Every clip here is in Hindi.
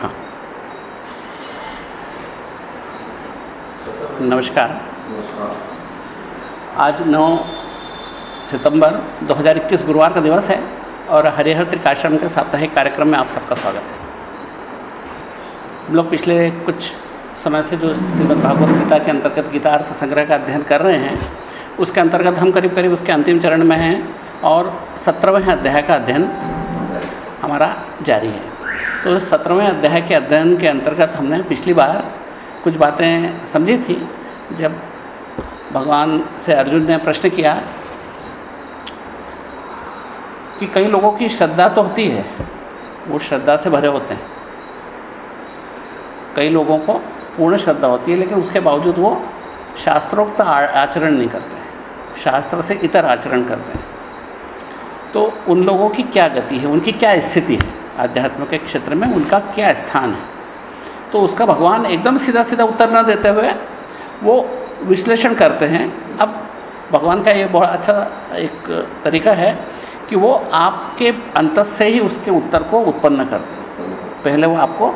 हाँ। नमस्कार। आज 9 सितंबर 2021 गुरुवार का दिवस है और हरिहर त्रिकाश्रम के साप्ताहिक कार्यक्रम में आप सबका स्वागत है। हम लोग पिछले कुछ समय से जो श्रीमद् भागवत गीता के अंतर्गत गीता अर्थ संग्रह का अध्ययन कर रहे हैं उसके अंतर्गत हम करीब करीब उसके अंतिम चरण में हैं और सत्रहवें अध्याय का अध्ययन हमारा जारी है। तो सत्रहवें अध्याय के अध्ययन के अंतर्गत हमने पिछली बार कुछ बातें समझी थी। जब भगवान से अर्जुन ने प्रश्न किया कि कई लोगों की श्रद्धा तो होती है, वो श्रद्धा से भरे होते हैं। कई लोगों को पूर्ण श्रद्धा होती है, लेकिन उसके बावजूद वो शास्त्रोक्त आचरण नहीं करते शास्त्र से इतर आचरण करते हैं। तो उन लोगों की क्या गति है, उनकी क्या स्थिति है? आध्यात्म के क्षेत्र में उनका क्या स्थान है? तो उसका भगवान एकदम सीधा सीधा उत्तर न देते हुए वो विश्लेषण करते हैं। अब भगवान का ये बहुत अच्छा एक तरीका है कि वो आपके अंत से ही उसके उत्तर को उत्पन्न करते हैं। पहले वो आपको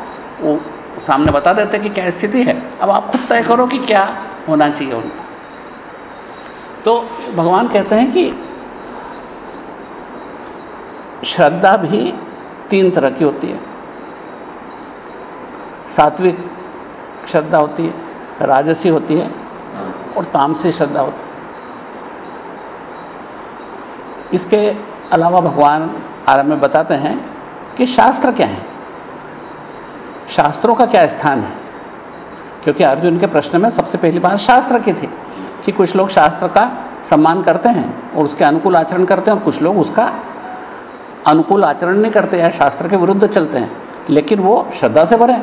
वो सामने बता देते कि क्या स्थिति है। अब आप खुद तय करो कि क्या होना चाहिए उनका। तो भगवान कहते हैं कि श्रद्धा भी तीन तरह की होती है। सात्विक श्रद्धा होती है, राजसी होती है और तामसी श्रद्धा होती है। इसके अलावा भगवान आरंभ में बताते हैं कि शास्त्र क्या है? शास्त्रों का क्या स्थान है? क्योंकि अर्जुन के प्रश्न में सबसे पहली बात शास्त्र की थी कि कुछ लोग शास्त्र का सम्मान करते हैं और उसके अनुकूल आचरण करते हैं और कुछ लोग उसका अनुकूल आचरण नहीं करते या शास्त्र के विरुद्ध चलते हैं, लेकिन वो श्रद्धा से भरे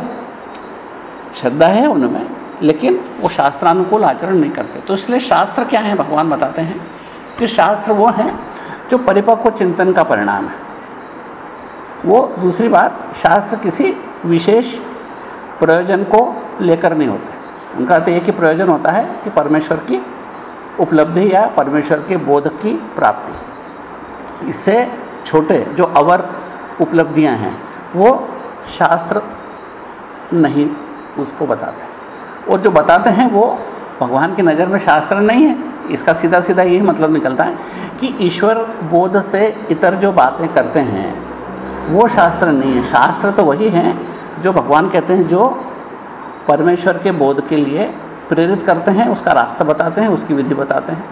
श्रद्धा है उनमें, लेकिन वो शास्त्रानुकूल आचरण नहीं करते। तो इसलिए शास्त्र क्या है, भगवान बताते हैं कि शास्त्र वो हैं जो परिपक्व चिंतन का परिणाम है। वो दूसरी बात, शास्त्र किसी विशेष प्रयोजन को लेकर नहीं होते। उनका तो एक ही प्रयोजन होता है कि परमेश्वर की उपलब्धि या परमेश्वर के बोध की प्राप्ति। इससे छोटे जो अवर उपलब्धियाँ हैं, वो शास्त्र नहीं उसको बताते। और जो बताते हैं, वो भगवान की नज़र में शास्त्र नहीं है। इसका सीधा सीधा यही मतलब निकलता है कि ईश्वर बोध से इतर जो बातें करते हैं, वो शास्त्र नहीं है। शास्त्र तो वही हैं जो भगवान कहते हैं, जो परमेश्वर के बोध के लिए प्रेरित करते हैं, उसका रास्ता बताते हैं, उसकी विधि बताते हैं।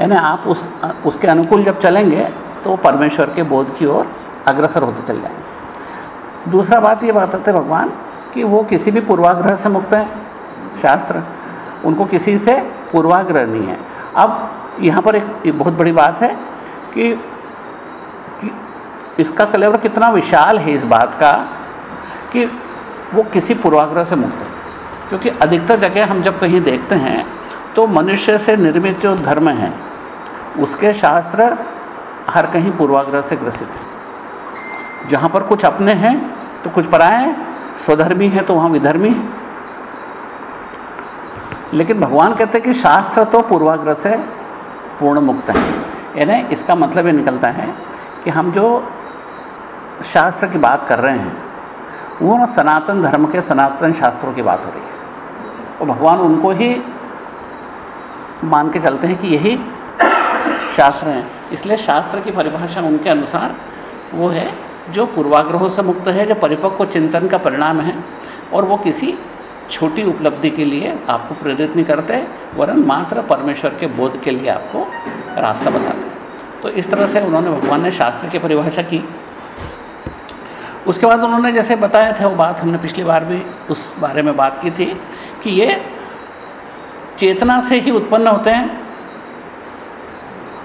यानी आप उस, उसके अनुकूल जब चलेंगे तो वो परमेश्वर के बोध की ओर अग्रसर होते चल जाएँगे। दूसरा बात ये बताते भगवान कि वो किसी भी पूर्वाग्रह से मुक्त हैं शास्त्र। उनको किसी से पूर्वाग्रह नहीं है। अब यहाँ पर एक बहुत बड़ी बात है कि, कि इसका कलेवर कितना विशाल है इस बात का कि वो किसी पूर्वाग्रह से मुक्त है। क्योंकि अधिकतर जगह हम जब कहीं देखते हैं तो मनुष्य से निर्मित जो धर्म है उसके शास्त्र हर कहीं पूर्वाग्रह से ग्रसित है। जहाँ पर कुछ अपने हैं तो कुछ पराए हैं, स्वधर्मी हैं तो वहाँ विधर्मी है। लेकिन भगवान कहते हैं कि शास्त्र तो पूर्वाग्रह से पूर्ण मुक्त है। यानी इसका मतलब ये निकलता है कि हम जो शास्त्र की बात कर रहे हैं, वो ना सनातन धर्म के सनातन शास्त्रों की बात हो रही है। और भगवान उनको ही मान के चलते हैं कि यही शास्त्र हैं। इसलिए शास्त्र की परिभाषा उनके अनुसार वो है जो पूर्वाग्रहों से मुक्त है, जो परिपक्व चिंतन का परिणाम है और वो किसी छोटी उपलब्धि के लिए आपको प्रेरित नहीं करते, वरन मात्र परमेश्वर के बोध के लिए आपको रास्ता बताते तो इस तरह से उन्होंने भगवान ने शास्त्र की परिभाषा की। उसके बाद उन्होंने जैसे बताया था वो बात हमने पिछली बार भी उस बारे में बात की थी कि ये चेतना से ही उत्पन्न होते हैं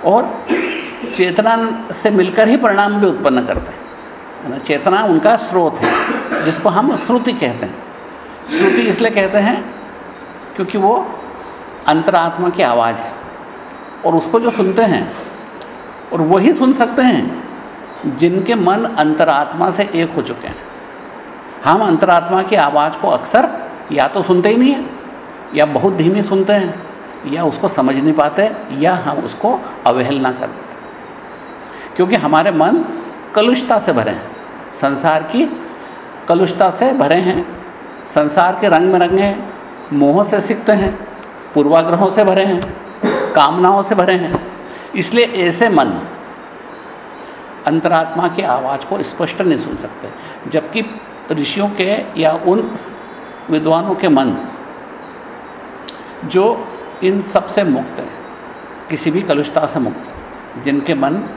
और चेतना से मिलकर ही परिणाम भी उत्पन्न करते हैं। चेतना उनका स्रोत है, जिसको हम श्रुति कहते हैं। श्रुति इसलिए कहते हैं क्योंकि वो अंतरात्मा की आवाज़ है और उसको जो सुनते हैं और वही सुन सकते हैं जिनके मन अंतरात्मा से एक हो चुके हैं। हम अंतरात्मा की आवाज़ को अक्सर या तो सुनते ही नहीं हैं या बहुत धीमी सुनते हैं। या उसको समझ नहीं पाते, या हम उसको अवहेलना कर देते। क्योंकि हमारे मन कलुषता से भरे हैं। संसार की कलुषता से भरे हैं। संसार के रंग में रंगे हैं मोह से सिक्त हैं, पूर्वाग्रहों से भरे हैं, कामनाओं से भरे हैं। इसलिए ऐसे मन अंतरात्मा की आवाज़ को स्पष्ट नहीं सुन सकते। जबकि ऋषियों के या उन विद्वानों के मन जो इन सबसे मुक्त हैं। किसी भी कलुषता से मुक्त हैं। जिनके मन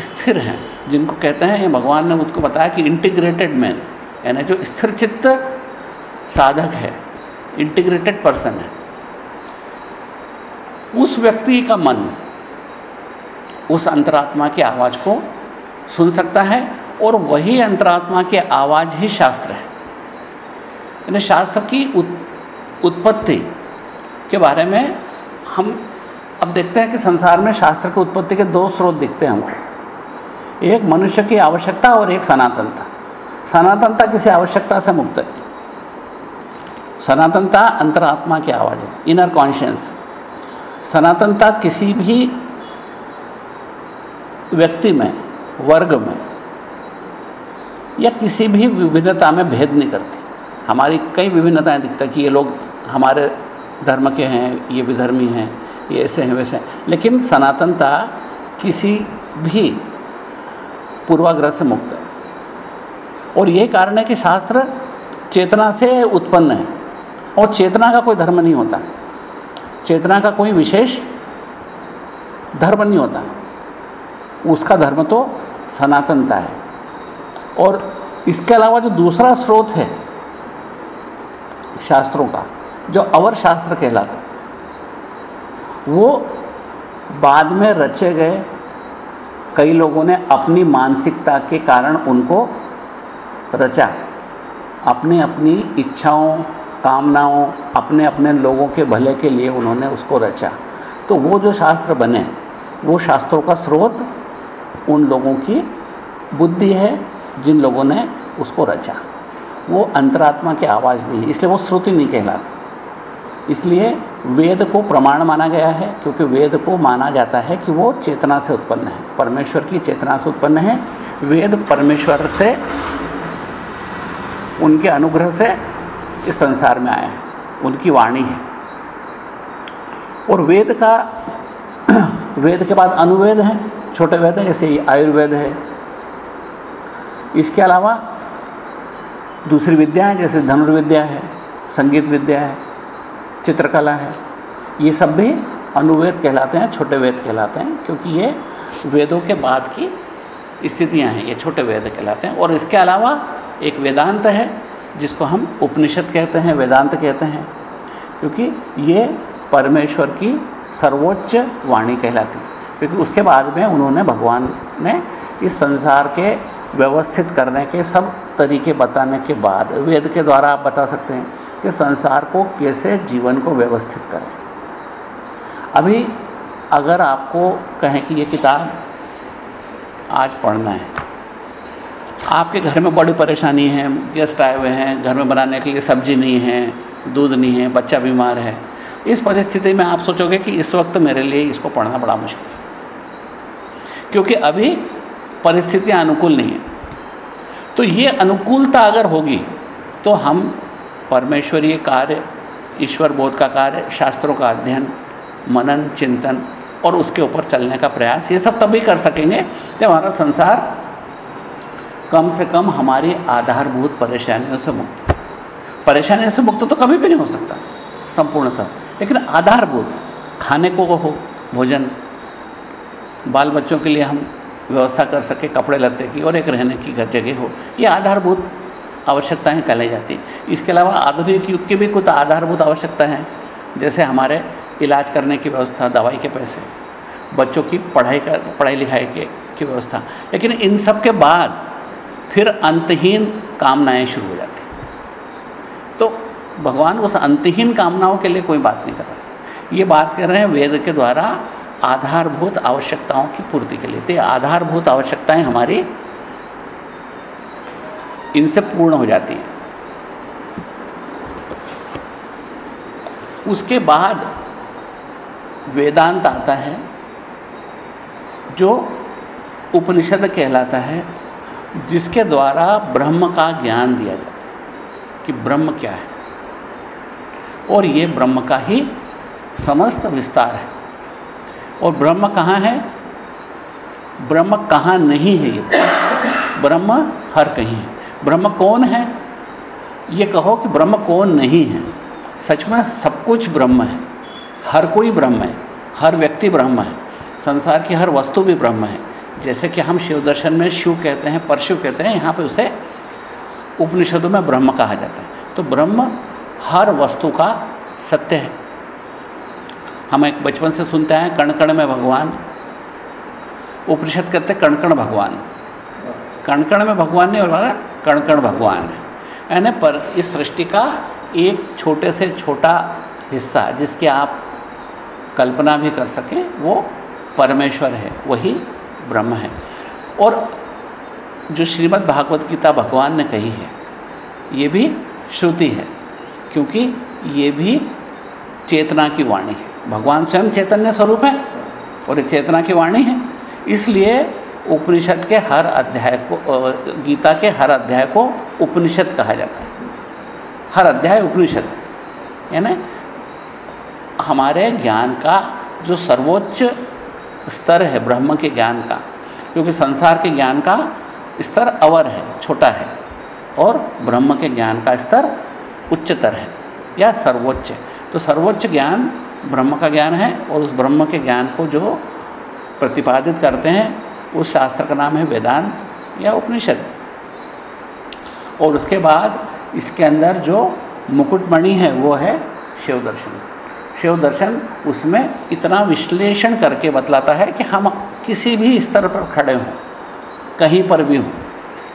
स्थिर हैं, जिनको कहते हैं, ये भगवान ने मुझको बताया कि इंटीग्रेटेड मैन यानी जो स्थिर चित्त साधक है इंटीग्रेटेड पर्सन है। उस व्यक्ति का मन उस अंतरात्मा की आवाज़ को सुन सकता है और वही अंतरात्मा की आवाज़ ही शास्त्र है। यानी शास्त्र की उत्पत्ति के बारे में हम अब देखते हैं कि संसार में शास्त्र की उत्पत्ति के दो स्रोत दिखते हैं हमको एक मनुष्य की आवश्यकता और एक सनातनता। सनातनता किसी आवश्यकता से मुक्त है। सनातनता अंतरात्मा की आवाज़ है इनर कॉन्शियंस सनातनता किसी भी व्यक्ति में, वर्ग में, या किसी भी विभिन्नता में भेद नहीं करती। हमारी कई विभिन्नताएँ दिखता कि ये लोग हमारे धर्म के हैं, ये विधर्मी हैं, ये ऐसे हैं, वैसे हैं। लेकिन सनातनता किसी भी पूर्वाग्रह से मुक्त है। और ये कारण है कि शास्त्र चेतना से उत्पन्न है। और चेतना का कोई धर्म नहीं होता। चेतना का कोई विशेष धर्म नहीं होता। उसका धर्म तो सनातनता है। और इसके अलावा जो दूसरा स्रोत है शास्त्रों का जो अवर शास्त्र कहलाता। वो बाद में रचे गए कई लोगों ने अपनी मानसिकता के कारण उनको रचा। अपनी अपनी इच्छाओं, कामनाओं, अपने अपने लोगों के भले के लिए उन्होंने उसको रचा। तो वो जो शास्त्र बने, वो शास्त्रों का स्रोत उन लोगों की बुद्धि है, जिन लोगों ने उसको रचा। वो अंतरात्मा की आवाज़ नहीं है इसलिए वो श्रुति नहीं कहलाती। इसलिए वेद को प्रमाण माना गया है, क्योंकि वेद को माना जाता है कि वो चेतना से उत्पन्न है, परमेश्वर की चेतना से उत्पन्न है। वेद परमेश्वर से, उनके अनुग्रह से इस संसार में आए हैं, उनकी वाणी है। और वेद का, वेद के बाद अनुवेद हैं, छोटे वेद हैं, जैसे आयुर्वेद है। इसके अलावा दूसरी विद्या जैसे धनुर्विद्या है, संगीत विद्या है चित्रकला है। ये सब भी अनुवेद कहलाते हैं, छोटे वेद कहलाते हैं, क्योंकि ये वेदों के बाद की स्थितियाँ हैं, ये छोटे वेद कहलाते हैं। और इसके अलावा एक वेदांत है, जिसको हम उपनिषद कहते हैं, वेदांत कहते हैं, क्योंकि ये परमेश्वर की सर्वोच्च वाणी कहलाती है। क्योंकि उसके बाद में उन्होंने भगवान ने इस संसार के व्यवस्थित करने के सब तरीके बताने के बाद, वेद के द्वारा आप बता सकते हैं कि संसार को कैसे जीवन को व्यवस्थित करें। अभी अगर आपको कहें कि ये किताब आज पढ़ना है, आपके घर में बड़ी परेशानी है, गेस्ट आए हुए हैं, घर में बनाने के लिए सब्ज़ी नहीं है, दूध नहीं है, बच्चा बीमार है, इस परिस्थिति में आप सोचोगे कि इस वक्त मेरे लिए इसको पढ़ना बड़ा मुश्किल है। क्योंकि अभी परिस्थितियाँ अनुकूल नहीं है। तो ये अनुकूलता अगर होगी तो हम परमेश्वरीय कार्य, ईश्वर बोध का कार्य, शास्त्रों का अध्ययन, मनन, चिंतन और उसके ऊपर चलने का प्रयास, ये सब तभी कर सकेंगे जब हमारा संसार कम से कम हमारी आधारभूत परेशानियों से मुक्त परेशानियों से मुक्त तो कभी भी नहीं हो सकता, संपूर्णतः। लेकिन आधारभूत, खाने को हो, भोजन, बाल बच्चों के लिए हम व्यवस्था कर सके, कपड़े लत्ते की और एक रहने की जगह हो, ये आधारभूत आवश्यकताएँ कहलाई जाती हैं। इसके अलावा आधुनिक युग की भी कुछ आधारभूत आवश्यकता हैं, जैसे हमारे इलाज करने की व्यवस्था, दवाई के पैसे, बच्चों की पढ़ाई कर, पढ़ाई लिखाई के, की व्यवस्था। लेकिन इन सब के बाद फिर अंतहीन कामनाएँ शुरू हो जाती तो भगवान उस अंतहीन कामनाओं के लिए कोई बात नहीं कर रहे। ये बात कर रहे हैं वेद के द्वारा आधारभूत आवश्यकताओं की पूर्ति के लिए। तो आधारभूत आवश्यकताएँ हमारी इनसे पूर्ण हो जाती है। उसके बाद वेदांत आता है, जो उपनिषद कहलाता है, जिसके द्वारा ब्रह्म का ज्ञान दिया जाता है, कि ब्रह्म क्या है। और ये ब्रह्म का ही समस्त विस्तार है। और ब्रह्म कहाँ है? ब्रह्म कहाँ नहीं है ये। ब्रह्म हर कहीं है। ब्रह्म कौन है? ये कहो कि ब्रह्म कौन नहीं है। सच में सब कुछ ब्रह्म है। हर कोई ब्रह्म है। हर व्यक्ति ब्रह्म है। संसार की हर वस्तु भी ब्रह्म है। जैसे कि हम शिव दर्शन में शिव कहते हैं परशु कहते हैं, यहाँ पे उसे उपनिषदों में ब्रह्म कहा जाता है। तो ब्रह्म हर वस्तु का सत्य है। हम एक बचपन से सुनते हैं कण कण में भगवान। उपनिषद कहते कण कण भगवान। कण कण में भगवान नहीं और कण कण भगवान है। यानी पर इस सृष्टि का एक छोटे से छोटा हिस्सा जिसकी आप कल्पना भी कर सकें, वो परमेश्वर है, वही ब्रह्म है। और जो श्रीमद् भागवत गीता भगवान ने कही है, ये भी श्रुति है, क्योंकि ये भी चेतना की वाणी है। भगवान स्वयं चैतन्य स्वरूप है और ये चेतना की वाणी है, इसलिए उपनिषद के हर अध्याय को गीता के हर अध्याय को उपनिषद कहा जाता है। हर अध्याय उपनिषद। है ना हमारे ज्ञान का जो सर्वोच्च स्तर है, ब्रह्म के ज्ञान का, क्योंकि संसार के ज्ञान का स्तर अवर है, छोटा है, और ब्रह्म के ज्ञान का स्तर उच्चतर है, या सर्वोच्च है। तो सर्वोच्च ज्ञान ब्रह्म का ज्ञान है, और उस ब्रह्म के ज्ञान को जो प्रतिपादित करते हैं उस शास्त्र का नाम है वेदांत या उपनिषद। और उसके बाद इसके अंदर जो मुकुटमणि है, वो है शिव दर्शन। शिव दर्शन उसमें इतना विश्लेषण करके बतलाता है कि हम किसी भी स्तर पर खड़े हों, कहीं पर भी हों,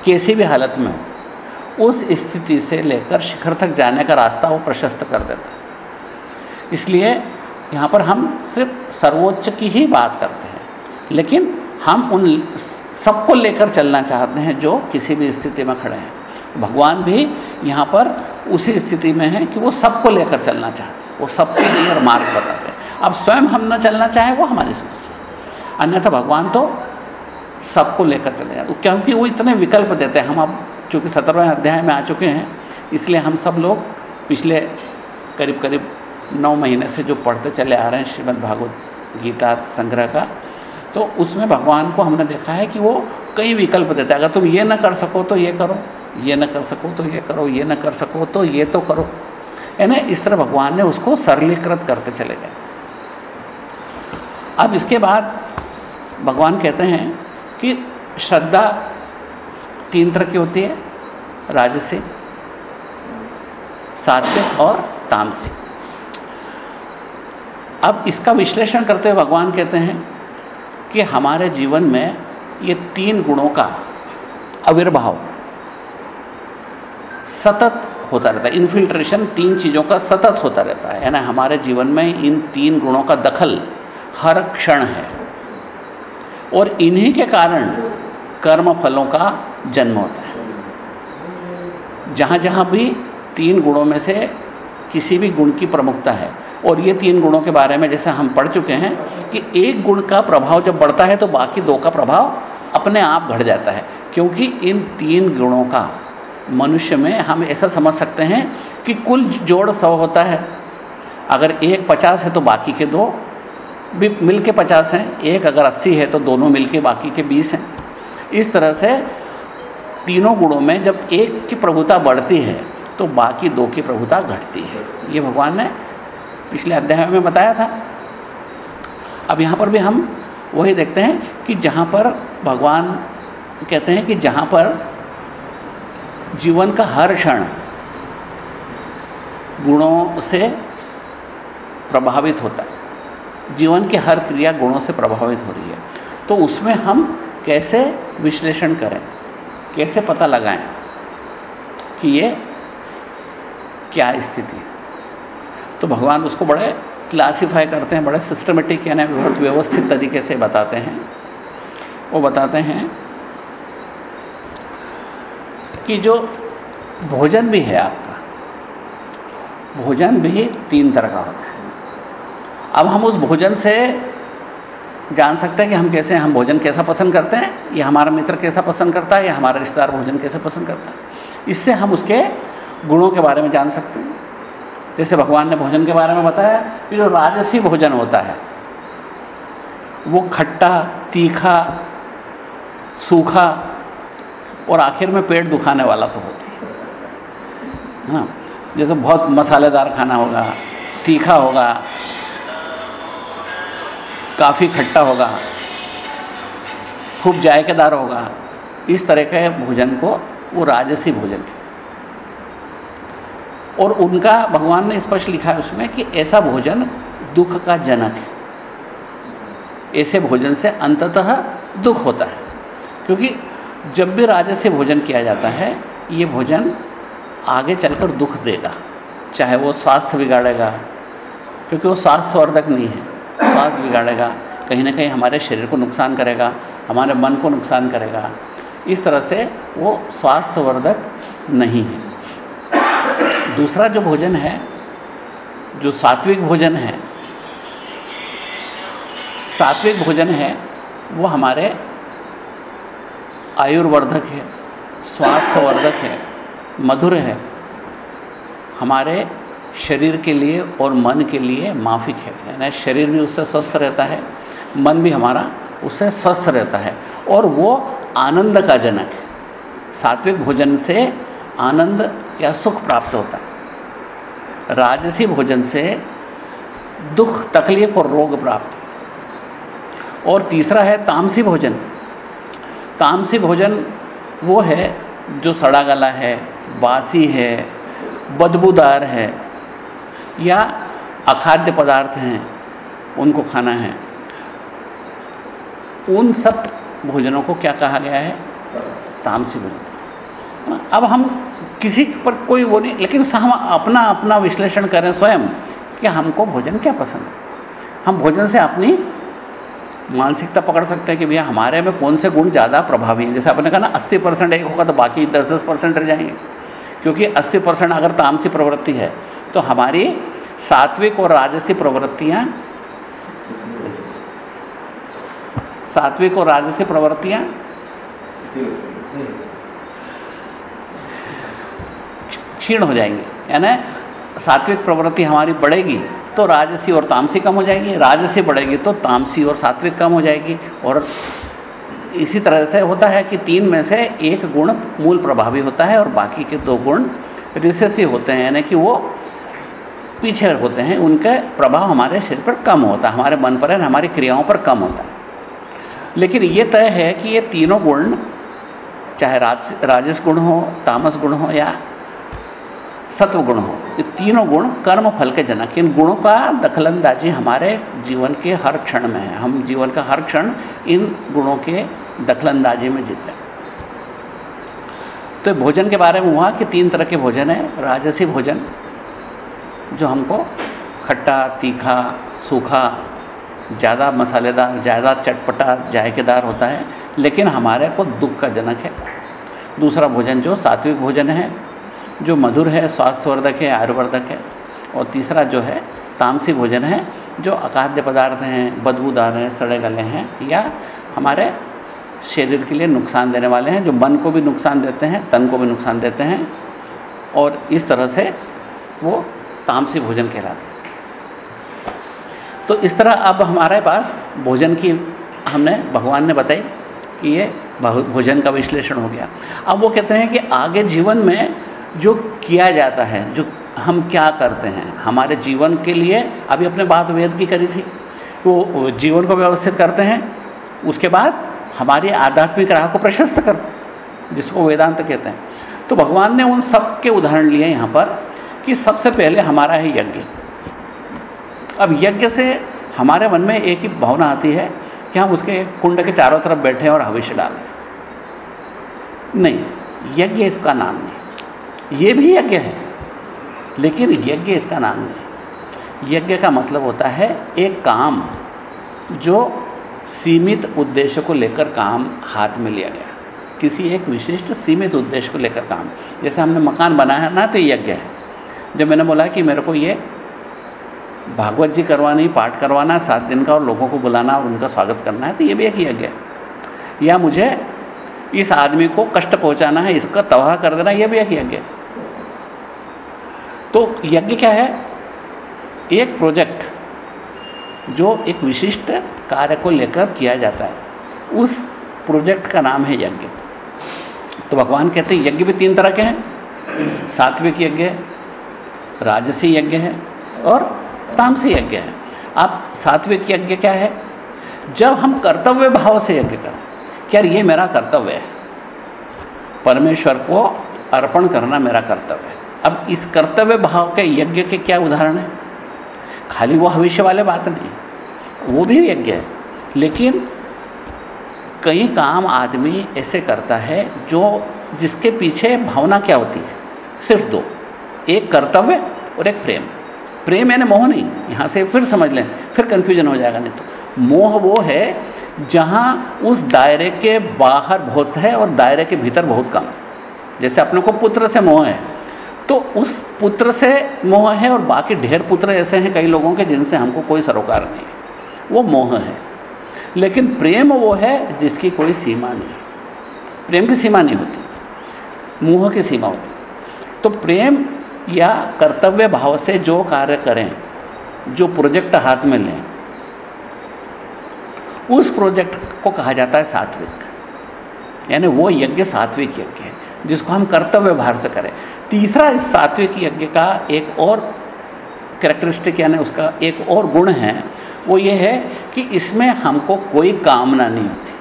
किसी भी हालत में हों, उस स्थिति से लेकर शिखर तक जाने का रास्ता वो प्रशस्त कर देता है। इसलिए यहाँ पर हम सिर्फ़ सर्वोच्च की ही बात करते हैं, लेकिन हम उन सबको लेकर चलना चाहते हैं जो किसी भी स्थिति में खड़े हैं। भगवान भी यहाँ पर उसी स्थिति में है कि वो सबको लेकर चलना चाहते हैं। वो सबके लिए मार्ग बताते हैं। अब स्वयं हम न चलना चाहें वो हमारी समस्या अन्यथा भगवान तो सबको लेकर चले जाते क्योंकि वो इतने विकल्प देते हैं। हम अब चूँकि सत्रहवें अध्याय में आ चुके हैं, इसलिए हम सब लोग पिछले करीब करीब नौ महीने से जो पढ़ते चले आ रहे हैं श्रीमद् भागवत गीता संग्रह का तो उसमें भगवान को हमने देखा है कि वो कई विकल्प देता है। अगर तुम ये ना कर सको तो ये करो, ये ना कर सको तो ये करो, ये ना कर सको तो ये तो करो। है ना? इस तरह भगवान ने उसको सरलीकृत करते चले गए। अब इसके बाद भगवान कहते हैं कि श्रद्धा तीन तरह की होती है, राजसी, सात्विक और तामसिक अब इसका विश्लेषण करते हुए भगवान कहते हैं कि हमारे जीवन में ये तीन गुणों का आविर्भाव सतत होता रहता है। इन्फिल्ट्रेशन तीन चीज़ों का सतत होता रहता है। यानी हमारे जीवन में इन तीन गुणों का दखल हर क्षण है। और इन्हीं के कारण कर्म फलों का जन्म होता है। जहाँ जहाँ भी तीन गुणों में से किसी भी गुण की प्रमुखता है। और ये तीन गुणों के बारे में जैसे हम पढ़ चुके हैं कि एक गुण का प्रभाव जब बढ़ता है तो बाकी दो का प्रभाव अपने आप घट जाता है। क्योंकि इन तीन गुणों का मनुष्य में हम ऐसा समझ सकते हैं कि कुल जोड़ सौ होता है। अगर एक पचास है तो बाकी के दो, भी मिल के पचास हैं। एक अगर अस्सी है तो दोनों मिल के बाकी के बीस हैं। इस तरह से तीनों गुणों में जब एक की प्रभुता बढ़ती है तो बाकी दो की प्रभुता घटती है। ये भगवान ने पिछले अध्याय में बताया था। अब यहाँ पर भी हम वही देखते हैं कि जहाँ पर भगवान कहते हैं कि जहाँ पर जीवन का हर क्षण गुणों से प्रभावित होता है। जीवन की हर क्रिया गुणों से प्रभावित हो रही है। तो उसमें हम कैसे विश्लेषण करें? कैसे पता लगाएँ कि ये क्या स्थिति है? तो भगवान उसको बड़े क्लासीफाई करते हैं, बड़े सिस्टमेटिक यानी बहुत व्यवस्थित तरीके से बताते हैं। वो बताते हैं कि जो भोजन भी है आपका, भोजन भी तीन तरह का होता है। अब हम उस भोजन से जान सकते हैं कि हम कैसे, हम भोजन कैसा पसंद करते हैं, या हमारा मित्र कैसा पसंद करता है, या हमारा रिश्तेदार भोजन कैसे पसंद करता है। इससे हम उसके गुणों के बारे में जान सकते हैं। जैसे भगवान ने भोजन के बारे में बताया कि जो राजसी भोजन होता है, वो खट्टा, तीखा, सूखा और आखिर में पेट दुखाने वाला तो होता है। ना? जैसे बहुत मसालेदार खाना होगा, तीखा होगा, काफ़ी खट्टा होगा, खूब जायकेदार होगा, इस तरह के भोजन को वो राजसी भोजन है। और उनका भगवान ने स्पष्ट लिखा है उसमें कि ऐसा भोजन दुख का जनक है। ऐसे भोजन से अंततः दुख होता है। क्योंकि जब भी राजस्य भोजन किया जाता है, ये भोजन आगे चलकर दुख देगा। चाहे वो स्वास्थ्य बिगाड़ेगा, क्योंकि वो स्वास्थ्यवर्धक नहीं है। स्वास्थ्य बिगाड़ेगा, कहीं ना कहीं हमारे शरीर को नुकसान करेगा, हमारे मन को नुकसान करेगा। इस तरह से वो स्वास्थ्यवर्धक नहीं है। दूसरा जो भोजन है, जो सात्विक भोजन है, सात्विक भोजन है, वो हमारे आयुर्वर्धक है, स्वास्थ्यवर्धक है, मधुर है, हमारे शरीर के लिए और मन के लिए माफिक है। यानी शरीर भी उससे स्वस्थ रहता है, मन भी हमारा उससे स्वस्थ रहता है और वो आनंद का जनक है। सात्विक भोजन से आनंद या सुख प्राप्त होता? है राजसी भोजन से दुख, तकलीफ़ और रोग प्राप्त होता। और तीसरा है तामसी भोजन। तामसी भोजन वो है जो सड़ा गला है, बासी है, बदबूदार है, या अखाद्य पदार्थ हैं, उनको खाना है। उन सब भोजनों को क्या कहा गया है? तामसी भोजन। अब हम किसी पर कोई वो नहीं, लेकिन हम अपना अपना विश्लेषण करें स्वयं कि हमको भोजन क्या पसंद है। हम भोजन से अपनी मानसिकता पकड़ सकते हैं कि भैया हमारे में कौन से गुण ज़्यादा प्रभावी हैं? जैसे आपने कहा ना, अस्सी परसेंट एक होगा तो बाकी दस दस परसेंट रह जाएँगे। क्योंकि अस्सी परसेंट अगर तामसी प्रवृत्ति है तो हमारी सात्विक और राजसी प्रवृत्तियाँ सात्विक और राजसी प्रवृत्तियाँ क्षीण हो जाएँगे, यानी सात्विक प्रवृत्ति हमारी बढ़ेगी तो राजसी और तामसी कम हो जाएगी, राजसी बढ़ेगी तो तामसी और सात्विक कम हो जाएगी। और इसी तरह से होता है कि तीन में से एक गुण मूल प्रभावी होता है और बाकी के दो गुण रिसेसिव होते हैं, यानी कि वो पीछे होते हैं, उनका प्रभाव हमारे शरीर पर कम होता है, हमारे मन पर है हमारी क्रियाओं पर कम होता है। लेकिन ये तय है कि ये तीनों गुण, चाहे राज, राजस गुण हो, तामस गुण हो या सत्व गुण हो। ये तीनों गुण कर्म फल के जनक इन गुणों का दखलंदाजी हमारे जीवन के हर क्षण में है। हम जीवन का हर क्षण इन गुणों के दखलंदाजी में जीते तो भोजन के बारे में हुआ कि तीन तरह के भोजन है। राजसी भोजन, जो हमको खट्टा, तीखा, सूखा, ज़्यादा मसालेदार, ज़्यादा चटपटा, जायकेदार होता है। लेकिन हमारे को दुख का जनक है। दूसरा भोजन जो सात्विक भोजन है जो मधुर है, स्वास्थ्यवर्धक है, आयुर्वर्धक है, और तीसरा जो है, तामसी भोजन है, जो अखाद्य पदार्थ हैं, बदबूदार हैं, सड़े गले हैं, या हमारे शरीर के लिए नुकसान देने वाले हैं, जो मन को भी नुकसान देते हैं, तन को भी नुकसान देते हैं, और इस तरह से वो तामसी भोजन कहलाते हैं। तो इस तरह अब हमारे पास भोजन की हमने, भगवान ने बताई कि ये भोजन का विश्लेषण हो गया। अब वो कहते हैं कि आगे जीवन में जो किया जाता है, जो हम क्या करते हैं, हमारे जीवन के लिए, अभी अपने बात वेद की करी थी, वो जीवन को व्यवस्थित करते हैं, उसके बाद हमारी आध्यात्मिक राह को प्रशस्त करते हैं, जिसको वेदांत कहते हैं। तो भगवान ने उन सब के उदाहरण लिए यहाँ पर कि सबसे पहले हमारा है यज्ञ। अब यज्ञ से हमारे मन में एक ही भावना आती है कि हम उसके कुंड के चारों तरफ़ बैठे और हविष्य डालें नहीं, यज्ञ इसका नाम नहीं ये भी यज्ञ है। लेकिन यज्ञ इसका नाम नहीं है। यज्ञ का मतलब होता है एक काम जो सीमित उद्देश्य को लेकर काम हाथ में लिया गया। किसी एक विशिष्ट सीमित उद्देश्य को लेकर काम। जैसे हमने मकान बनाया ना तो यज्ञ है। जब मैंने बोला कि मेरे को ये भागवत जी करवानी, पाठ करवाना, सात दिन का और लोगों को बुलाना और उनका स्वागत करना है तो ये भी एक यज्ञ है। या मुझे इस आदमी को कष्ट पहुंचाना है, इसका तबाह कर देना यह भी एक यज्ञ है। तो यज्ञ क्या है? एक प्रोजेक्ट जो एक विशिष्ट कार्य को लेकर किया जाता है। उस प्रोजेक्ट का नाम है यज्ञ। तो भगवान कहते हैं, यज्ञ भी तीन तरह के हैं। सात्विक यज्ञ है, राजसी यज्ञ है और तामसी यज्ञ है। आप सात्विक यज्ञ क्या है? जब हम कर्तव्य भाव से यज्ञ करें क्या ये मेरा कर्तव्य है। परमेश्वर को अर्पण करना मेरा कर्तव्य है। अब इस कर्तव्य भाव के यज्ञ के क्या उदाहरण है? खाली वो भविष्य वाले बात नहीं। वो भी यज्ञ है। लेकिन कई काम आदमी ऐसे करता है जो जिसके पीछे भावना क्या होती है? सिर्फ़ दो। एक कर्तव्य और एक प्रेम। प्रेम यानी मोह नहीं। यहाँ से फिर समझ लें, फिर कन्फ्यूज़न हो जाएगा नहीं तो। मोह वो है जहाँ उस दायरे के बाहर बहुत है और दायरे के भीतर बहुत कम जैसे अपने को पुत्र से मोह है। तो उस पुत्र से मोह है और बाकी ढेर पुत्र ऐसे हैं कई लोगों के जिनसे हमको कोई सरोकार नहीं है। वो मोह है। लेकिन प्रेम वो है जिसकी कोई सीमा नहीं। प्रेम की सीमा नहीं होती। मोह की सीमा होती। तो प्रेम या कर्तव्य भाव से जो कार्य करें, जो प्रोजेक्ट हाथ में लें, उस प्रोजेक्ट को कहा जाता है सात्विक। यानी वो यज्ञ सात्विक यज्ञ है, जिसको हम कर्तव्य भाव से करें। तीसरा इस सात्विक यज्ञ का एक और करेक्टरिस्टिक यानी उसका एक और गुण है, वो ये है कि इसमें हमको कोई कामना नहीं होती,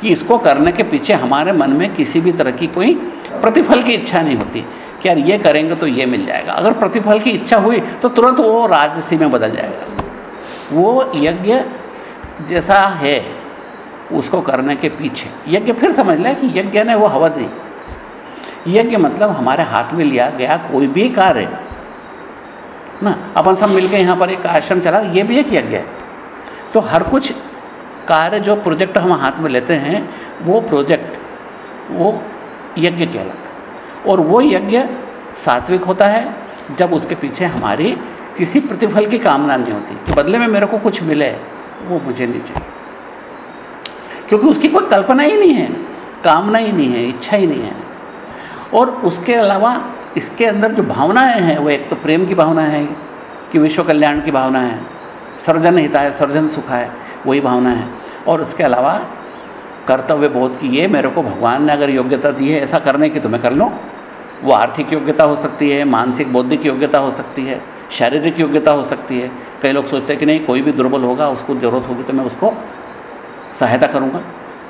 कि इसको करने के पीछे हमारे मन में किसी भी तरह की कोई प्रतिफल की इच्छा नहीं होती, कि यार ये करेंगे तो ये मिल जाएगा। अगर प्रतिफल की इच्छा हुई तो तुरंत वो राजसी में बदल जाएगा। वो यज्ञ जैसा है, उसको करने के पीछे। यज्ञ फिर समझ लें कि यज्ञ ने वो हवा दी। यज्ञ मतलब हमारे हाथ में लिया गया कोई भी कार्य। ना, अपन सब मिलकर यहाँ पर एक आश्रम चला, ये भी एक यज्ञ है। तो हर कुछ कार्य जो प्रोजेक्ट हम हाथ में लेते हैं, वो प्रोजेक्ट, वो यज्ञ कहलाता है। और वो यज्ञ सात्विक होता है, जब उसके पीछे हमारी किसी प्रतिफल की कामना नहीं होती, कि बदले में मेरे को कुछ मिले, वो मुझे नहीं चाहिए। क्योंकि उसकी कोई कल्पना ही नहीं है, कामना ही नहीं है, इच्छा ही नहीं है। और उसके अलावा इसके अंदर जो भावनाएँ हैं, वो एक तो प्रेम की भावना है, कि विश्व कल्याण की भावना है, सर्जन हिता है, सर्जन सुख है, वही भावना है। और उसके अलावा कर्तव्य बोध की ये, मेरे को भगवान ने अगर योग्यता दी है, ऐसा करने की तो मैं कर लूँ। वो आर्थिक योग्यता हो सकती है, मानसिक बौद्धिक योग्यता हो सकती है, शारीरिक योग्यता हो सकती है। कई लोग सोचते हैं कि नहीं, कोई भी दुर्बल होगा, उसको ज़रूरत होगी तो मैं उसको सहायता करूँगा।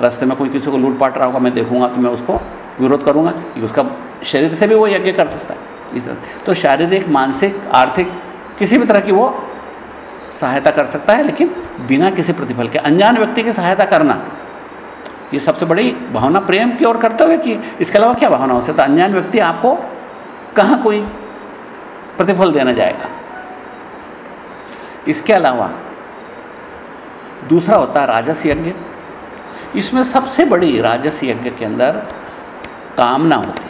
रास्ते में कोई किसी को लूट पाट रहा होगा, मैं देखूँगा तो मैं उसको विरोध करूँगा उसका शरीर से भी वो यज्ञ कर सकता है। इस तो शारीरिक, मानसिक, आर्थिक, किसी भी तरह की वो सहायता कर सकता है, लेकिन बिना किसी प्रतिफल के। अनजान व्यक्ति की सहायता करना, ये सबसे बड़ी भावना प्रेम की और कर्तव्य की इसके अलावा क्या भावना हो सकता है? अनजान व्यक्ति आपको कहाँ कोई प्रतिफल देना जाएगा? इसके अलावा दूसरा होता है राजस यज्ञ। इसमें सबसे बड़ी राजस यज्ञ के अंदर कामना होती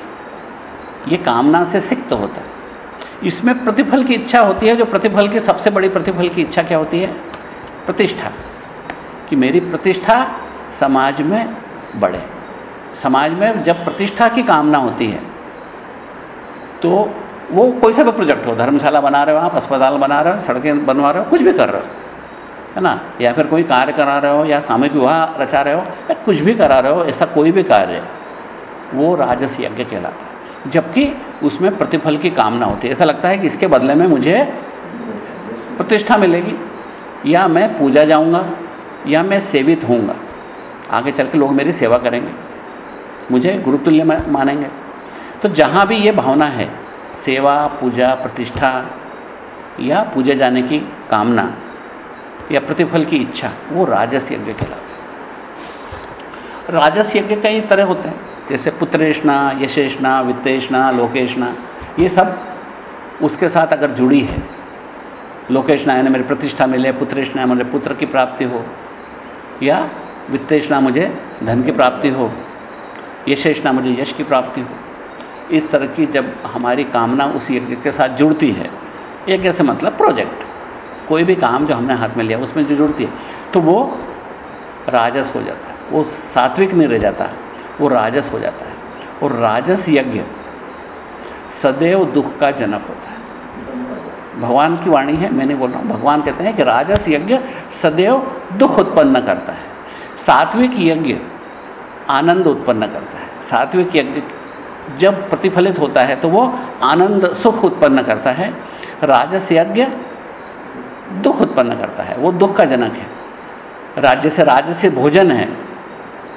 ये कामना से सिक्त होता है। इसमें प्रतिफल की इच्छा होती है, जो प्रतिफल की सबसे बड़ी प्रतिफल की इच्छा क्या होती है? प्रतिष्ठा। कि मेरी प्रतिष्ठा समाज में बढ़े। समाज में जब प्रतिष्ठा की कामना होती है तो वो कोई सा भी प्रोजेक्ट हो, धर्मशाला बना रहे हो आप, अस्पताल बना रहे हो, सड़कें बनवा रहे हो, कुछ भी कर रहे हो, है ना? या फिर कोई कार्य करा रहे हो, या सामूहिक विवाह रचा रहे हो, या कुछ भी करा रहे हो, ऐसा कोई भी कार्य वो राजस यज्ञ कहलाता है। जबकि उसमें प्रतिफल की कामना होती है। ऐसा लगता है कि इसके बदले में मुझे प्रतिष्ठा मिलेगी। या मैं पूजा जाऊँगा, या मैं सेवित होऊँगा। आगे चल के लोग मेरी सेवा करेंगे। मुझे गुरुतुल्य मानेंगे। तो जहाँ भी ये भावना है, सेवा, पूजा, प्रतिष्ठा, या पूजे जाने की कामना, या प्रतिफल की इच्छा, वो राजस यज्ञ कहलाता है। राजस यज्ञ कई तरह होते हैं। जैसे पुत्रेशना यशेषना वित्तेषणा लोकेशना ये सब उसके साथ अगर जुड़ी है लोकेशना यानी मेरी प्रतिष्ठा मिले पुत्रेशना मेरे पुत्र की प्राप्ति हो, या वित्तेषणा मुझे धन की प्राप्ति हो, यशेषणा मुझे यश की प्राप्ति हो, इस तरह की जब हमारी कामना उस यज्ञ के साथ जुड़ती है, यज्ञ से मतलब प्रोजेक्ट, कोई भी काम जो हमने हाथ में लिया, उसमें जो जुड़ती है तो वो राजस हो जाता है, वो सात्विक नहीं रह जाता वो राजस हो जाता है। और राजस यज्ञ, सदैव दुख का जनक होता है। भगवान की वाणी है मैं नहीं बोल रहा हूँ, भगवान कहते हैं कि राजस यज्ञ सदैव दुख उत्पन्न करता है। सात्विक यज्ञ आनंद उत्पन्न करता है। सात्विक यज्ञ जब प्रतिफलित होता है तो वो आनंद, सुख उत्पन्न करता है। राजस यज्ञ दुख उत्पन्न करता है। वो दुख का जनक है। राज्य से राज्य से भोजन है।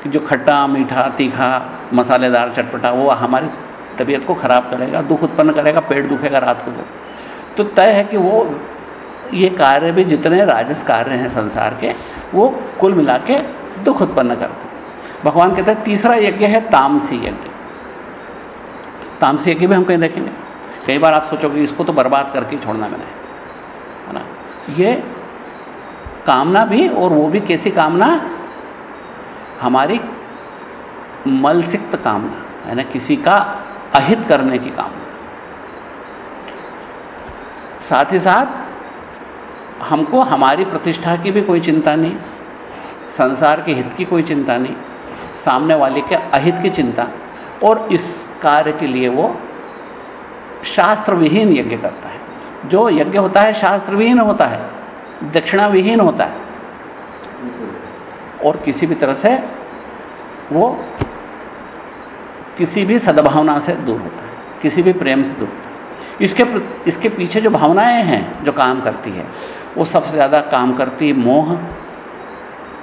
कि जो खट्टा, मीठा, तीखा, मसालेदार चटपटा, वो हमारी तबीयत को ख़राब करेगा, दुख उत्पन्न करेगा, पेट दुखेगा रात को। तो तय है कि वो, ये कार्य भी जितने राजस कार्य हैं संसार के, वो कुल मिला के दुख उत्पन्न करते भगवान कहते हैं, तीसरा यज्ञ है तामसी यज्ञ। तामसी यज्ञ भी हम कहीं देखेंगे। कई बार आप सोचोगे, इसको तो बर्बाद करके छोड़ना मैंने, है ना? ये कामना भी और वो भी कैसी कामना? हमारी मलसिक्त कामना है ना किसी का अहित करने की कामना। साथ ही साथ, हमको हमारी प्रतिष्ठा की भी कोई चिंता नहीं, संसार के हित की कोई चिंता नहीं, सामने वाले के अहित की चिंता, और इस कार्य के लिए वो शास्त्र विहीन यज्ञ करता है। जो यज्ञ होता है शास्त्र विहीन होता है दक्षिणा विहीन होता है। और किसी भी तरह से वो किसी भी सद्भावना से दूर होता है, किसी भी प्रेम से दूर होता है। इसके इसके पीछे जो भावनाएँ हैं, जो काम करती है, वो सबसे ज़्यादा काम करती है मोह,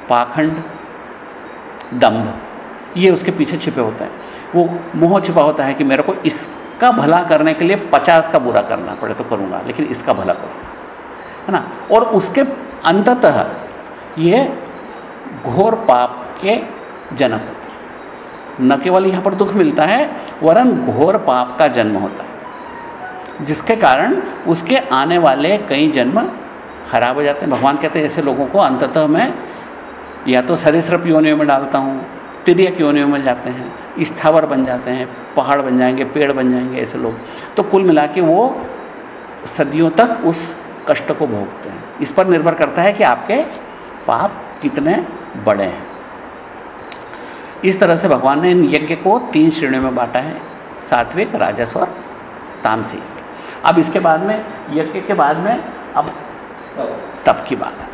पाखंड, दम्भ। ये उसके पीछे छिपे होते हैं। वो मोह छिपा होता है कि मेरे को इसका भला करने के लिए पचास का बुरा करना पड़े तो करूँगा, लेकिन इसका भला करूँगा। है ना? और उसके अंततः ये घोर पाप के जनक होते न केवल यहाँ पर दुख मिलता है, वरन घोर पाप का जन्म होता है। जिसके कारण उसके आने वाले कई जन्म खराब हो जाते हैं। भगवान कहते हैं, ऐसे लोगों को अंततः मैं या तो सरिसृप योनियों में डालता हूँ तिरक योनियों में जाते हैं, स्थावर बन जाते हैं, पहाड़ बन जाएँगे, पेड़ बन जाएँगे, ऐसे लोग। तो कुल मिला के वो सदियों तक उस कष्ट को भोगते हैं। इस पर निर्भर करता है कि आपके पाप कितने बड़े हैं। इस तरह से भगवान ने इन यज्ञ को तीन श्रेणियों में बांटा है, सात्विक राजस और तामसी। अब इसके बाद में, यज्ञ के बाद में, अब तप की बात है।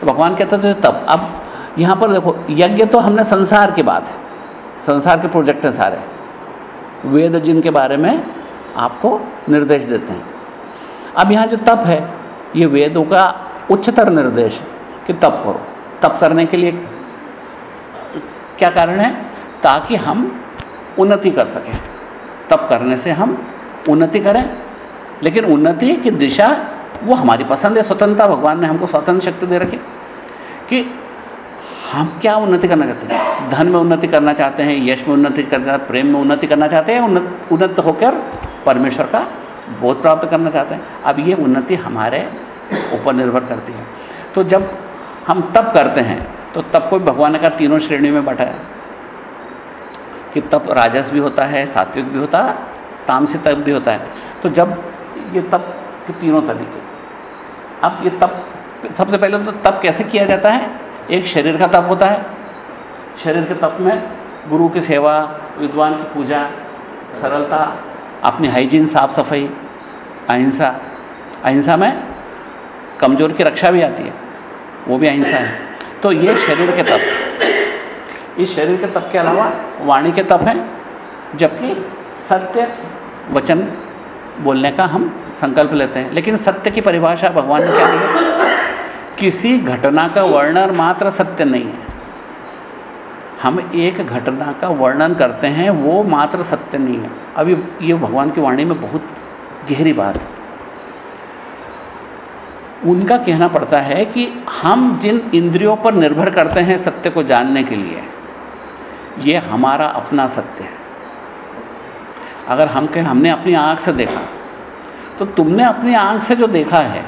तो भगवान कहते थे तप। अब यहाँ पर देखो, यज्ञ तो हमने संसार की बात है। संसार के प्रोजेक्ट हैं सारे। वेद जिनके बारे में आपको निर्देश देते हैं। अब यहाँ जो तप है, ये वेदों का उच्चतर निर्देश है कि तप करो। तप करने के लिए क्या कारण है? ताकि हम उन्नति कर सकें। तप करने से हम उन्नति करें। लेकिन उन्नति की दिशा वो हमारी पसंद है, स्वतंत्रता। भगवान ने हमको स्वतंत्र शक्ति दे रखी। कि हम क्या उन्नति करना चाहते हैं? धन में उन्नति करना चाहते हैं, यश में उन्नति करना चाहते हैं, प्रेम में उन्नति करना चाहते हैं उन्नत उन्नत होकर परमेश्वर का बोध प्राप्त करना चाहते हैं। अब ये उन्नति हमारे ऊपर निर्भर करती है। तो जब हम तप करते हैं तो तप को भगवान ने कहा तीनों श्रेणी में बांटा है कि तप राजस भी होता है, सात्विक भी होता है तामसी तप भी होता है। तो जब ये तप के तीनों तरीके, अब ये तप, सबसे पहले तो तप कैसे किया जाता है? एक शरीर का तप होता है। शरीर के तप में गुरु की सेवा, विद्वान की पूजा, सरलता, अपनी हाइजीन, साफ़ सफ़ाई, अहिंसा। अहिंसा में कमज़ोर की रक्षा भी आती है। वो भी अहिंसा है। तो ये शरीर के तप। इस शरीर के तप के अलावा वाणी के तप हैं, जबकि सत्य वचन बोलने का हम संकल्प लेते हैं। लेकिन सत्य की परिभाषा भगवान ने क्या दी किसी घटना का वर्णन मात्र सत्य नहीं है। हम एक घटना का वर्णन करते हैं, वो मात्र सत्य नहीं है। अभी ये भगवान की वाणी में बहुत गहरी बात है। उनका कहना पड़ता है कि हम जिन इंद्रियों पर निर्भर करते हैं सत्य को जानने के लिए, ये हमारा अपना सत्य है। अगर हम कहें, हमने अपनी आँख से देखा तो तुमने अपनी आँख से जो देखा है,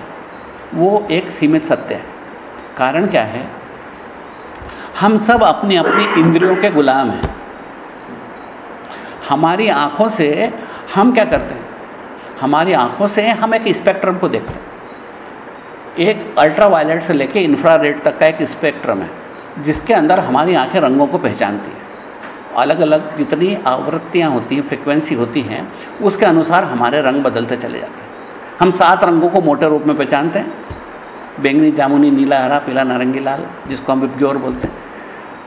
वो एक सीमित सत्य है। कारण क्या है? हम सब अपनी अपनी इंद्रियों के गुलाम हैं। हमारी आँखों से हम क्या करते हैं? हमारी आँखों से हम एक स्पेक्ट्रम को देखते हैं। एक अल्ट्रा वायलेट से लेके इंफ्रारेड तक का एक स्पेक्ट्रम है, जिसके अंदर हमारी आँखें रंगों को पहचानती हैं। अलग अलग जितनी आवृत्तियाँ होती हैं फ्रिक्वेंसी होती हैं, उसके अनुसार हमारे रंग बदलते चले जाते हैं। हम सात रंगों को मोटे रूप में पहचानते हैं। बैंगनी, जामुनी, नीला, हरा, पीला, नारंगी, लाल, जिसको हम विप्योर बोलते हैं।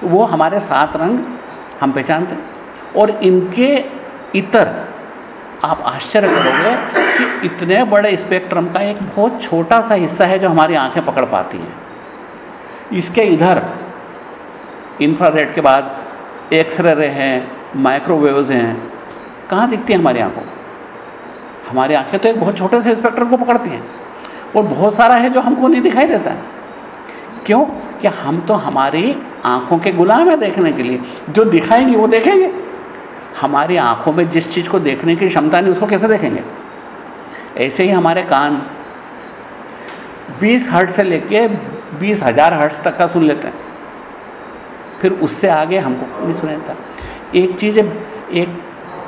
वो हमारे सात रंग हम पहचानते हैं। और इनके इतर आप आश्चर्य करोगे कि इतने बड़े स्पेक्ट्रम का एक बहुत छोटा सा हिस्सा है जो हमारी आँखें पकड़ पाती हैं। इसके इधर इंफ्रारेड के बाद एक्सरे रे हैं माइक्रोवेव्स हैं। कहाँ दिखती हैं हमारी आँखों? हमारी आँखें तो एक बहुत छोटे से स्पेक्ट्रम को पकड़ती हैं। और बहुत सारा है जो हमको नहीं दिखाई देता है। क्यों? कि हम तो हमारी आँखों के गुलाम है देखने के लिए। जो दिखाएँगे वो देखेंगे। हमारी आँखों में जिस चीज़ को देखने की क्षमता नहीं, उसको कैसे देखेंगे? ऐसे ही हमारे कान 20 हर्ट से लेके बीस हज़ार हर्ट्स तक का सुन लेते हैं। फिर उससे आगे हमको नहीं सुना देता एक चीज़ एक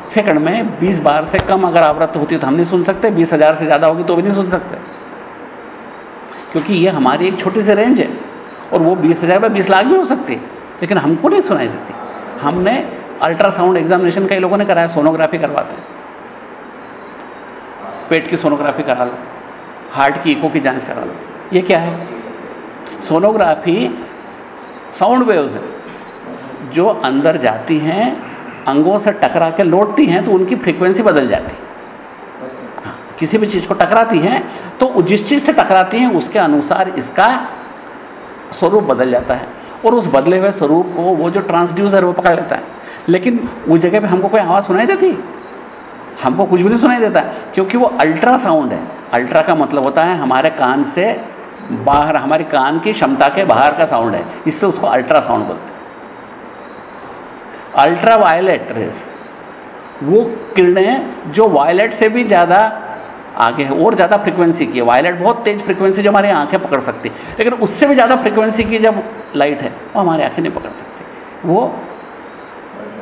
सेकंड में 20 बार से कम अगर आवृत्त होती है तो हम नहीं सुन सकते, बीस हज़ार से ज़्यादा होगी तो भी नहीं सुन सकते। क्योंकि ये हमारी एक छोटी सी रेंज है और वो बीस हज़ार में बीस लाख भी हो सकती है, लेकिन हमको नहीं सुनाई देती। हमने अल्ट्रासाउंड एग्जामिनेशन कई लोगों ने कराया सोनोग्राफी करवाते हैं। पेट की सोनोग्राफी करा लो हार्ट की इको की जाँच करा लो। ये क्या है? सोनोग्राफी साउंड वेव्स है। जो अंदर जाती हैं अंगों से टकरा के लौटती हैं तो उनकी फ्रीक्वेंसी बदल जाती है। हाँ, किसी भी चीज़ को टकराती हैं तो जिस चीज़ से टकराती हैं उसके अनुसार इसका स्वरूप बदल जाता है। और उस बदले हुए स्वरूप को वो जो ट्रांसड्यूसर वो पकड़ लेता है। लेकिन उस जगह पे हमको कोई आवाज़ सुनाई देती? हमको कुछ भी नहीं सुनाई देता, क्योंकि वो अल्ट्रा साउंड है। अल्ट्रा का मतलब होता है हमारे कान से बाहर, हमारे कान की क्षमता के बाहर का साउंड है, इसलिए उसको अल्ट्रा साउंड बोलते अल्ट्रा वायलेट रेस, वो किरणें जो वायलेट से भी ज़्यादा आगे है, और ज़्यादा फ्रिक्वेंसी की है। वायलेट बहुत तेज़ फ्रिक्वेंसी जो हमारी आँखें पकड़ सकती है लेकिन उससे भी ज़्यादा फ्रिक्वेंसी की जब लाइट है, वो हमारी आँखें नहीं पकड़ सकती। वो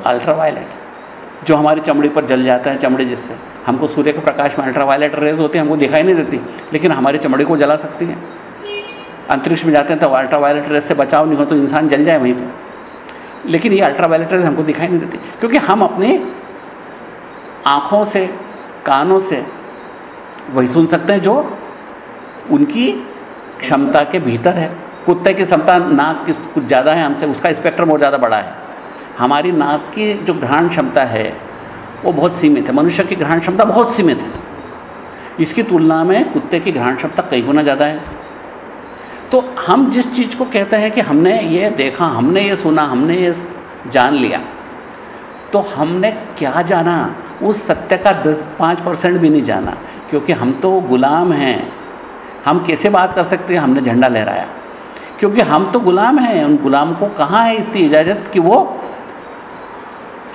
अल्ट्रा वायलेट जो हमारी चमड़ी पर जल जाता है, चमड़ी जिससे। हमको सूर्य के प्रकाश में अल्ट्रा वायलेट रेज होती है, हमको दिखाई नहीं देती, लेकिन हमारी चमड़ी को जला सकती है। अंतरिक्ष में जाते हैं तो अल्ट्रा रेज से बचाव नहीं हो तो इंसान जल जाए वहीं पर। लेकिन ये अल्ट्रावायलेट रेज हमको दिखाई नहीं देती, क्योंकि हम अपनी आँखों से, कानों से वही सुन सकते हैं जो उनकी क्षमता के भीतर है। कुत्ते की क्षमता नाक की कुछ ज़्यादा है हमसे, उसका स्पेक्ट्रम और ज़्यादा बड़ा है। हमारी नाक की जो ग्रहण क्षमता है, वो बहुत सीमित है। मनुष्य की ग्रहण क्षमता बहुत सीमित है। इसकी तुलना में कुत्ते की ग्रहण क्षमता कई गुना ज़्यादा है। तो हम जिस चीज़ को कहते हैं कि हमने ये देखा, हमने ये सुना, हमने ये जान लिया तो हमने क्या जाना? उस सत्य का दस, पाँच परसेंट भी नहीं जाना, क्योंकि हम तो गुलाम हैं। हम कैसे बात कर सकते हैं? हमने झंडा लहराया। क्योंकि हम तो गुलाम हैं। उन गुलाम को कहाँ है इतनी इजाज़त कि वो